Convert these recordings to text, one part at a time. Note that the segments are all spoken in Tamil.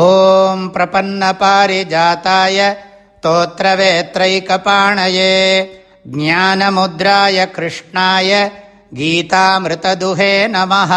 ॐ प्रपन्नपारिजाताय तोत्रवेत्रैकपाणये ज्ञानमुद्राय कृष्णाय गीतामृतदुहे नमः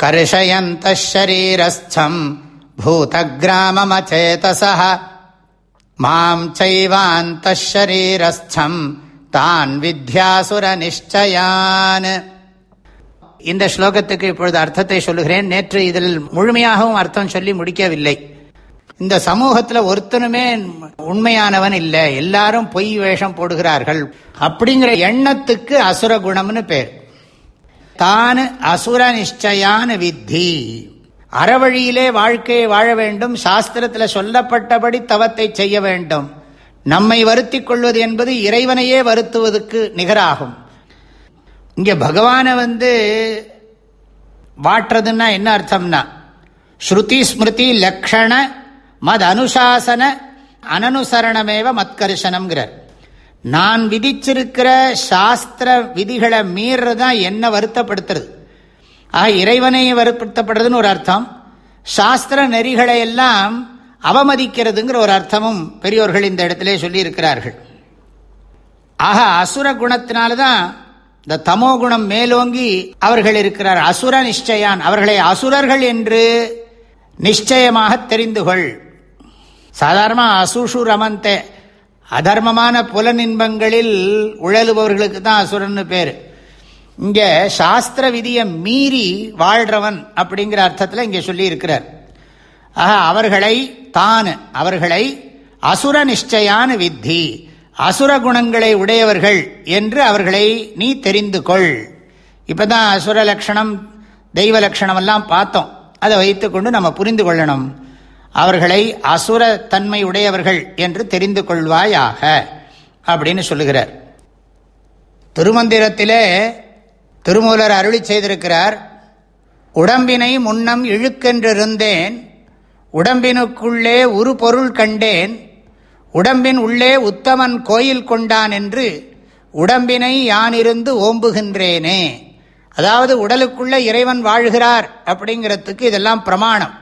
कर्षयन्तः शरीरस्थम् भूतग्राममचेतसः माम् चैवान्तः शरीरस्थम् तान् विद्यासुरनिश्चयान् இந்த ஸ்லோகத்துக்கு இப்பொழுது அர்த்தத்தை சொல்லுகிறேன். நேற்று இதில் முழுமையாகவும் அர்த்தம் சொல்லி முடிக்கவில்லை. இந்த சமூகத்தில் ஒருத்தனுமே உண்மையானவன் இல்லை. எல்லாரும் பொய் வேஷம் போடுகிறார்கள். அப்படிங்கிற எண்ணத்துக்கு அசுர குணம்னு பேர். தான் அசுர நிச்சயான வித்தி. அறவழியிலே வாழ்க்கையை வாழ வேண்டும். சாஸ்திரத்தில் சொல்லப்பட்டபடி தவத்தை செய்ய வேண்டும். நம்மை வருத்தி கொள்வது என்பது இறைவனையே வருத்துவதற்கு நிகராகும். இங்கே பகவானை வந்து வாட்டுறதுன்னா என்ன அர்த்தம்னா ஸ்ருதி ஸ்மிருதி லக்ஷண மத் அனுசாசன அனனுசரணமேவ மத்கர்ஷனம்ங்கிறார் நான் விதிச்சிருக்கிற சாஸ்திர விதிகளை மீறது தான் என்ன வருத்தப்படுத்துறது. ஆக இறைவனை வருத்தப்படுறதுன்னு ஒரு அர்த்தம். சாஸ்திர நெறிகளை எல்லாம் அவமதிக்கிறதுங்கிற ஒரு அர்த்தமும் பெரியோர்கள் இந்த இடத்துல சொல்லியிருக்கிறார்கள். ஆக அசுர குணத்தினால்தான் இந்த தமோ குணம் மேலோங்கி அவர்கள் இருக்கிறார். அசுர நிச்சயான். அவர்களை அசுரர்கள் என்று நிச்சயமாக தெரிந்து கொள் சாதாரணமாக அசுஷு ரமந்தே. அதர்மமான புலநின்பங்களில் உழலுபவர்களுக்கு தான் அசுரன்னு பேர். இங்கே சாஸ்திர விதியை மீறி வாழ்றவன் அப்படிங்கிற அர்த்தத்தில் இங்கே சொல்லி இருக்கிறார் ஆக அவர்களை தான் அவர்களை அசுர நிச்சயான வித்தி. அசுர குணங்களை உடையவர்கள் என்று அவர்களை நீ தெரிந்து கொள். இப்பதான் அசுர லட்சணம் தெய்வ லட்சணம் எல்லாம் பார்த்தோம். அதை வைத்துக்கொண்டு நம்ம புரிந்து கொள்ளணும். அவர்களை அசுர தன்மை உடையவர்கள் என்று தெரிந்து கொள்வாயாக அப்படின்னு சொல்லுகிறார். திருமந்திரத்திலே திருமூலர் அருளி செய்திருக்கிறார் உடம்பினை முன்னம் இழுக்கென்றிருந்தேன் உடம்பினுக்குள்ளே ஒரு பொருள் கண்டேன் உடம்பின் உள்ளே உத்தமன் கோயில் கொண்டான் என்று உடம்பினை யானிருந்து ஓம்புகின்றேனே. அதாவது உடலுக்குள்ள இறைவன் வாழ்கிறார் அப்படிங்கிறதுக்கு இதெல்லாம் பிரமாணம்.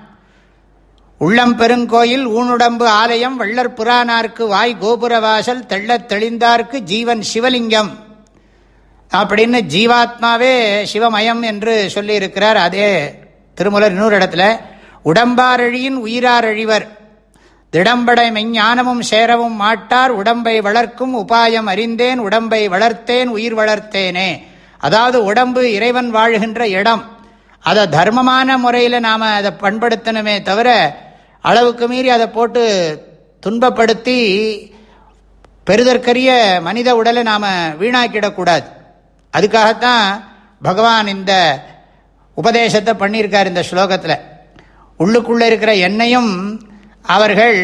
உள்ளம் பெருங்கோயில் ஊனுடம்பு ஆலயம் வள்ளற் புராணார்க்கு வாய் கோபுரவாசல் தெள்ளத் தெளிந்தார்க்கு ஜீவன் சிவலிங்கம். அப்படின்னு ஜீவாத்மாவே சிவமயம் என்று சொல்லியிருக்கிறார் அதே திருமலர் இன்னொரு இடத்துல. உடம்பாரழியின் உயிராரழிவர். திடம்படை மெஞ்ஞானமும் சேரவும் மாட்டார். உடம்பை வளர்க்கும் உபாயம் அறிந்தேன். உடம்பை வளர்த்தேன் உயிர் வளர்த்தேனே. அதாவது உடம்பு இறைவன் வாழ்கின்ற இடம். அதை தர்மமான முறையில் நாம் அதை பண்படுத்தணுமே தவிர அளவுக்கு மீறி அதை போட்டு துன்பப்படுத்தி பெருதற்கரிய மனித உடலை நாம் வீணாக்கிடக்கூடாது அதுக்காகத்தான் பகவான் இந்த உபதேசத்தை பண்ணியிருக்கார் இந்த ஸ்லோகத்தில். உள்ளுக்குள்ளே இருக்கிற எண்ணெயும் அவர்கள்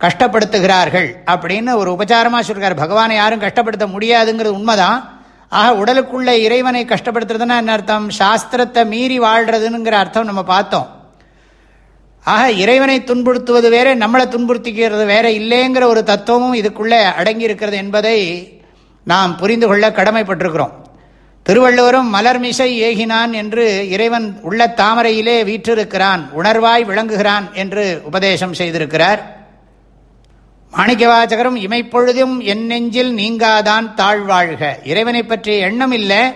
கஷ்டப்படுத்துகிறார்கள் அப்படின்னு ஒரு உபச்சாரமாக சொல்கிறார் பகவானை யாரும் கஷ்டப்படுத்த முடியாதுங்கிறது உண்மைதான். ஆக உடலுக்குள்ள இறைவனை கஷ்டப்படுத்துறதுன்னா என்ன அர்த்தம்? சாஸ்திரத்தை மீறி வாழ்கிறதுங்கிற அர்த்தம் நம்ம பார்த்தோம். ஆக இறைவனை துன்புறுத்துவது வேற நம்மளை துன்புறுத்திக்கிறது வேற இல்லைங்கிற ஒரு தத்துவமும் இதுக்குள்ளே அடங்கி இருக்கிறது என்பதை நாம் புரிந்து கொள்ள கடமைப்பட்டிருக்கிறோம். திருவள்ளுவரும் மலர்மிசை ஏகினான் என்று இறைவன் உள்ள தாமரையிலே வீற்றிருக்கிறான் உணர்வாய் விளங்குகிறான் என்று உபதேசம் செய்திருக்கிறார். மாணிக்கவாச்சகரும் இமைப்பொழுதும் என் நெஞ்சில் நீங்காதான் தாழ்வாழ்க. இறைவனை பற்றிய எண்ணம் இல்லை.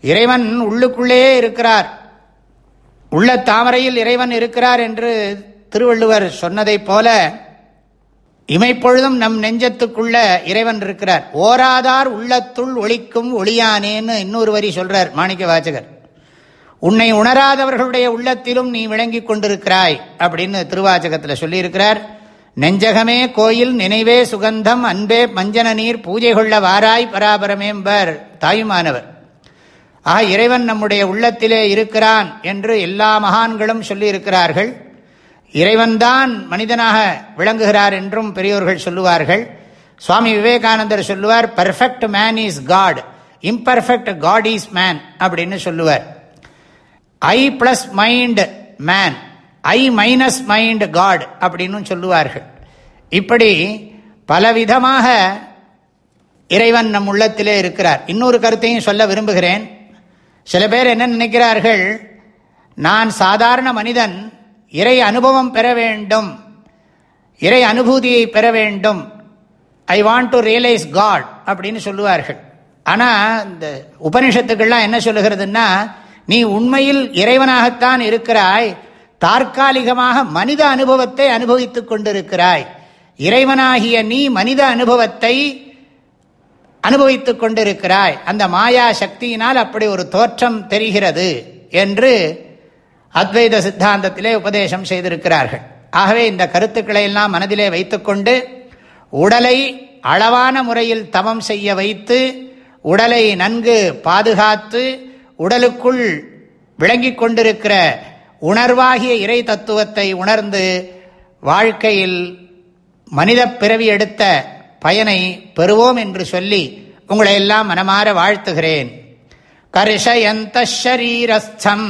இறைவன் உள்ளுக்குள்ளேயே இருக்கிறார். உள்ள தாமரையில் இறைவன் இருக்கிறார் என்று திருவள்ளுவர் சொன்னதைப் போல இமைப்பொழுதும் நம் நெஞ்சத்துக்குள்ள இறைவன் இருக்கிறார். ஓராதார் உள்ளத்துள் ஒழிக்கும் ஒளியானேன்னு இன்னொரு வரி சொல்றார் மாணிக்க வாச்சகர் உன்னை உணராதவர்களுடைய உள்ளத்திலும் நீ விளங்கி கொண்டிருக்கிறாய் அப்படின்னு திருவாச்சகத்தில் சொல்லியிருக்கிறார். நெஞ்சகமே கோயில் நினைவே சுகந்தம் அன்பே மஞ்சன நீர் பூஜை கொள்ள வாராய் பராபரமேம்பர் தாயுமானவர். ஆக இறைவன் நம்முடைய உள்ளத்திலே இருக்கிறான் என்று எல்லா மகான்களும் சொல்லியிருக்கிறார்கள். இறைவன்தான் மனிதனாக விளங்குகிறார் என்றும் பெரியோர்கள் சொல்லுவார்கள். சுவாமி விவேகானந்தர் சொல்லுவார் perfect man is God imperfect God is man அப்படின்னு சொல்லுவார். I plus mind man I minus mind God அப்படின்னு சொல்லுவார்கள். இப்படி பலவிதமாக இறைவன் நம் உள்ளத்திலே இருக்கிறார். இன்னொரு கருத்தையும் சொல்ல விரும்புகிறேன். சில பேர் என்ன நினைக்கிறார்கள்? நான் சாதாரண மனிதன் இறை அனுபவம் பெற வேண்டும். இறை அனுபூதியை பெற வேண்டும். I want to realise God அப்படின்னு சொல்லுவார்கள். ஆனால் இந்த உபனிஷத்துக்கள்லாம் என்ன சொல்லுகிறதுன்னா நீ உண்மையில் இறைவனாகத்தான் இருக்கிறாய். தற்காலிகமாக மனித அனுபவத்தை அனுபவித்துக் கொண்டிருக்கிறாய். இறைவனாகிய நீ மனித அனுபவத்தை அனுபவித்துக் கொண்டிருக்கிறாய். அந்த மாயா சக்தியினால் அப்படி ஒரு தோற்றம் தெரிகிறது என்று அத்வைத சித்தாந்தத்திலே உபதேசம் செய்திருக்கிறார்கள். ஆகவே இந்த கருத்துக்களை எல்லாம் மனதிலே வைத்துக்கொண்டு உடலை அளவான முறையில் தவம் செய்ய வைத்து உடலை நன்கு பாதுகாத்து உடலுக்குள் விளங்கிக் கொண்டிருக்கிற உணர்வாகிய இறை தத்துவத்தை உணர்ந்து வாழ்க்கையில் மனித பிறவி எடுத்த பயனை பெறுவோம் என்று சொல்லி உங்களை எல்லாம் மனமாற வாழ்த்துகிறேன். கர்ஷயந்த ஷரீரஸ்தம்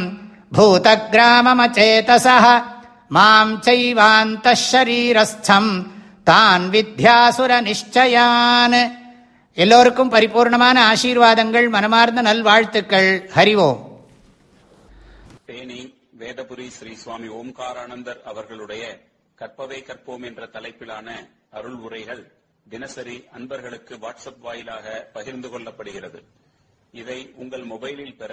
பூத கிராமமச்சேதச மாம் செய்வாந்த தான் வித்யாசுர நிச்சயான் எல்லோருக்கும் பரிபூர்ணமான ஆசீர்வாதங்கள் மனமார்ந்த நல்வாழ்த்துக்கள். ஹரிவோம் தேனி வேதபுரி ஸ்ரீ சுவாமி ஓம்காரானந்தர் அவர்களுடைய கற்பவை கற்போம் என்ற தலைப்பிலான அருள் உரைகள் தினசரி அன்பர்களுக்கு வாட்ஸ்அப் வாயிலாக பகிர்ந்து கொள்ளப்படுகிறது. இதை உங்கள் மொபைலில் பெற